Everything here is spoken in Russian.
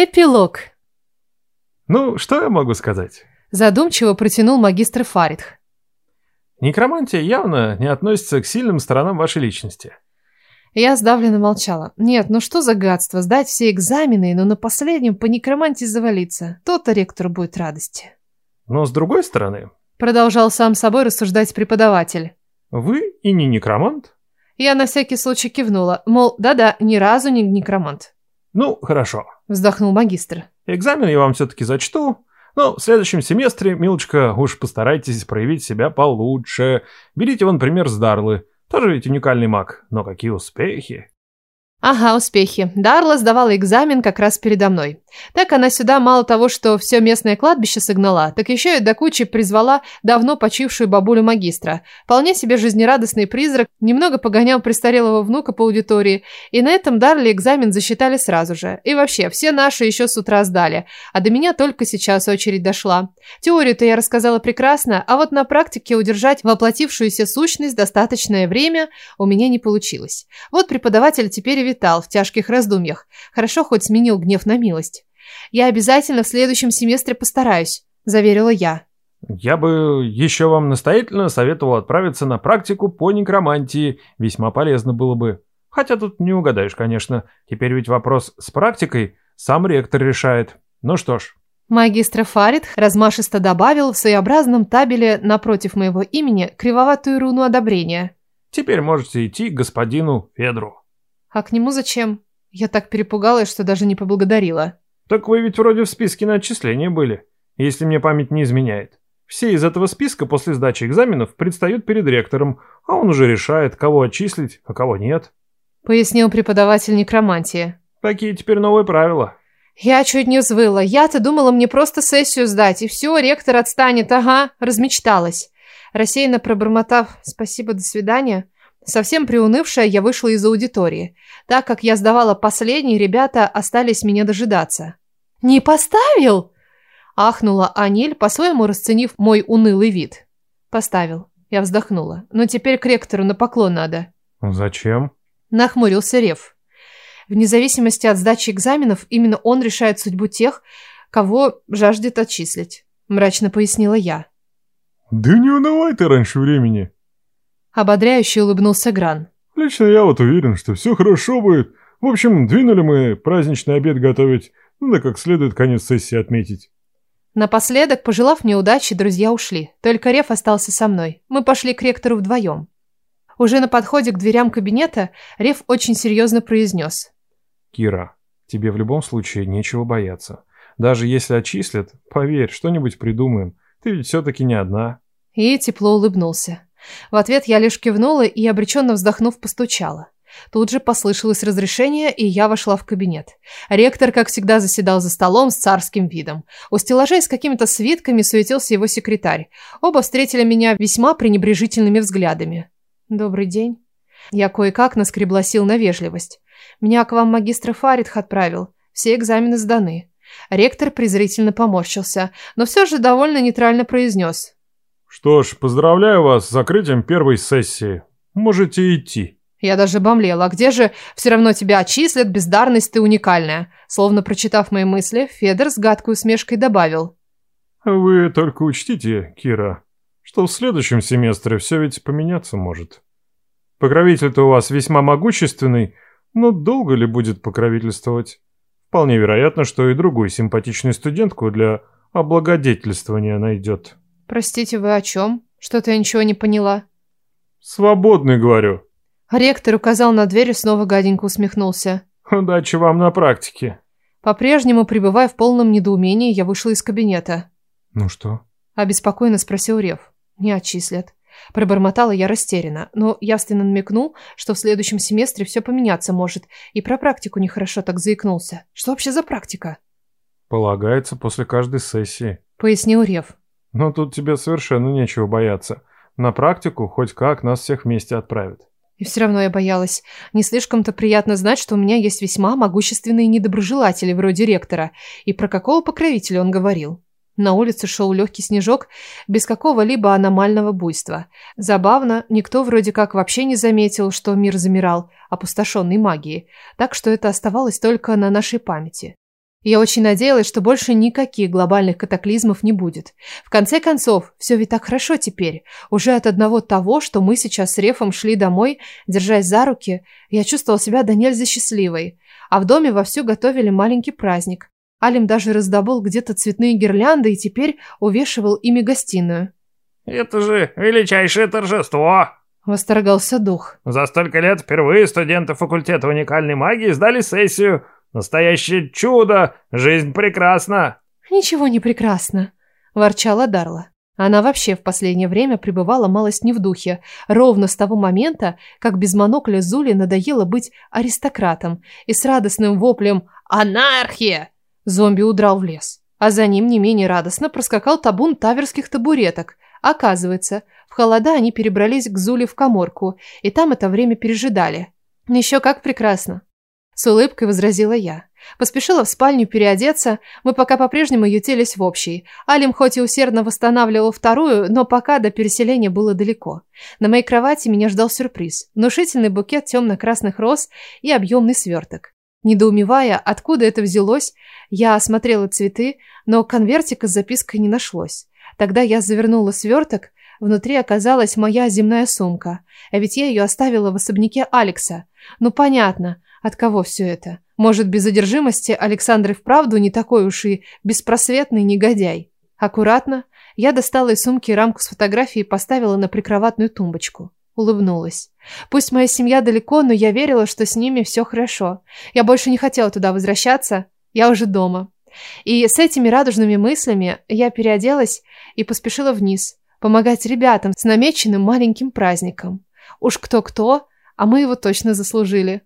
Эпилог. Ну, что я могу сказать? Задумчиво протянул магистр Фаридх. Некромантия явно не относится к сильным сторонам вашей личности. Я сдавленно молчала. Нет, ну что за гадство, сдать все экзамены, но на последнем по некромантии завалиться. То-то ректор будет радости. Но с другой стороны... Продолжал сам собой рассуждать преподаватель. Вы и не некромант? Я на всякий случай кивнула, мол, да-да, ни разу не некромант. Ну, хорошо. Вздохнул магистр. Экзамен я вам все-таки зачту. Но в следующем семестре, милочка, уж постарайтесь проявить себя получше. Берите, вон, пример с Дарлы. Тоже ведь уникальный маг. Но какие успехи! Ага, успехи. Дарла сдавала экзамен как раз передо мной. Так она сюда мало того, что все местное кладбище согнала, так еще и до кучи призвала давно почившую бабулю-магистра. Вполне себе жизнерадостный призрак немного погонял престарелого внука по аудитории, и на этом Дарле экзамен засчитали сразу же. И вообще, все наши еще с утра сдали, а до меня только сейчас очередь дошла. Теорию-то я рассказала прекрасно, а вот на практике удержать воплотившуюся сущность достаточное время у меня не получилось. Вот преподаватель теперь пролепетал в тяжких раздумьях. Хорошо хоть сменил гнев на милость. «Я обязательно в следующем семестре постараюсь», – заверила я. «Я бы еще вам настоятельно советовал отправиться на практику по некромантии. Весьма полезно было бы. Хотя тут не угадаешь, конечно. Теперь ведь вопрос с практикой сам ректор решает. Ну что ж, Магистр Фарид размашисто добавил в своеобразном табеле напротив моего имени кривоватую руну одобрения. «Теперь можете идти к господину Федру». А к нему зачем? Я так перепугалась, что даже не поблагодарила. Так вы ведь вроде в списке на отчисления были, если мне память не изменяет. Все из этого списка после сдачи экзаменов предстают перед ректором, а он уже решает, кого отчислить, а кого нет. Пояснил преподаватель некромантии. Такие теперь новые правила. Я чуть не взвыла. Я-то думала, мне просто сессию сдать, и все, ректор отстанет, ага, размечталась. Рассеянно пробормотав «Спасибо, до свидания», Совсем приунывшая, я вышла из аудитории. Так как я сдавала последний, ребята остались меня дожидаться. «Не поставил?» Ахнула Аниль, по-своему расценив мой унылый вид. «Поставил». Я вздохнула. «Но теперь к ректору на поклон надо». «Ну, «Зачем?» Нахмурился Рев. «Вне зависимости от сдачи экзаменов, именно он решает судьбу тех, кого жаждет отчислить», мрачно пояснила я. «Да не унывай ты раньше времени», ободряюще улыбнулся Гран. «Лично я вот уверен, что все хорошо будет. В общем, двинули мы праздничный обед готовить, ну да как следует конец сессии отметить». Напоследок, пожелав мне удачи, друзья ушли. Только Реф остался со мной. Мы пошли к ректору вдвоем. Уже на подходе к дверям кабинета Реф очень серьезно произнес. «Кира, тебе в любом случае нечего бояться. Даже если отчислят, поверь, что-нибудь придумаем. Ты ведь все-таки не одна». И тепло улыбнулся. В ответ я лишь кивнула и, обреченно вздохнув, постучала. Тут же послышалось разрешение, и я вошла в кабинет. Ректор, как всегда, заседал за столом с царским видом. У стеллажей с какими-то свитками суетился его секретарь. Оба встретили меня весьма пренебрежительными взглядами. «Добрый день». Я кое-как наскребла сил на вежливость. «Меня к вам магистр Фаридх отправил. Все экзамены сданы». Ректор презрительно поморщился, но все же довольно нейтрально произнес. Что ж, поздравляю вас с закрытием первой сессии. Можете идти. Я даже бомлела. Где же? Все равно тебя отчислят, бездарность ты уникальная. Словно прочитав мои мысли, Федор с гадкой усмешкой добавил. Вы только учтите, Кира, что в следующем семестре все ведь поменяться может. Покровитель-то у вас весьма могущественный, но долго ли будет покровительствовать? Вполне вероятно, что и другую симпатичную студентку для облагодетельствования найдет. «Простите, вы о чем? Что-то я ничего не поняла». «Свободный, говорю». Ректор указал на дверь и снова гаденько усмехнулся. «Удачи вам на практике». По-прежнему, пребывая в полном недоумении, я вышла из кабинета. «Ну что?» – обеспокоенно спросил Рев. «Не отчислят». Пробормотала я растерянно, но явственно намекнул, что в следующем семестре все поменяться может, и про практику нехорошо так заикнулся. Что вообще за практика? «Полагается после каждой сессии», – пояснил Рев. Но тут тебе совершенно нечего бояться. На практику хоть как нас всех вместе отправят. И все равно я боялась. Не слишком-то приятно знать, что у меня есть весьма могущественные недоброжелатели вроде ректора. И про какого покровителя он говорил? На улице шел легкий снежок, без какого-либо аномального буйства. Забавно, никто вроде как вообще не заметил, что мир замирал, опустошенный магией, так что это оставалось только на нашей памяти. Я очень надеялась, что больше никаких глобальных катаклизмов не будет. В конце концов, все ведь так хорошо теперь. Уже от одного того, что мы сейчас с Рефом шли домой, держась за руки, я чувствовала себя до нельзя счастливой. А в доме вовсю готовили маленький праздник. Алим даже раздобыл где-то цветные гирлянды и теперь увешивал ими гостиную. «Это же величайшее торжество!» – восторгался дух. «За столько лет впервые студенты факультета уникальной магии сдали сессию – Настоящее чудо! Жизнь прекрасна!» «Ничего не прекрасно!» – ворчала Дарла. Она вообще в последнее время пребывала малость не в духе, ровно с того момента, как без монокля Зули надоело быть аристократом и с радостным воплем «Анархия!» зомби удрал в лес. А за ним не менее радостно проскакал табун таверских табуреток. Оказывается, в холода они перебрались к Зуле в коморку, и там это время пережидали. Еще как прекрасно. С улыбкой возразила я. Поспешила в спальню переодеться, мы пока по-прежнему ютились в общей. Алим хоть и усердно восстанавливал вторую, но пока до переселения было далеко. На моей кровати меня ждал сюрприз. Внушительный букет темно-красных роз и объемный сверток. Недоумевая, откуда это взялось, я осмотрела цветы, но конвертика с запиской не нашлось. Тогда я завернула сверток, внутри оказалась моя земная сумка, а ведь я ее оставила в особняке Алекса. Ну понятно, от кого все это? Может, без одержимости Александр и вправду не такой уж и беспросветный негодяй? Аккуратно я достала из сумки рамку с фотографией и поставила на прикроватную тумбочку. Улыбнулась. Пусть моя семья далеко, но я верила, что с ними все хорошо. Я больше не хотела туда возвращаться. Я уже дома. И с этими радужными мыслями я переоделась и поспешила вниз, помогать ребятам с намеченным маленьким праздником. Уж кто-кто, а мы его точно заслужили.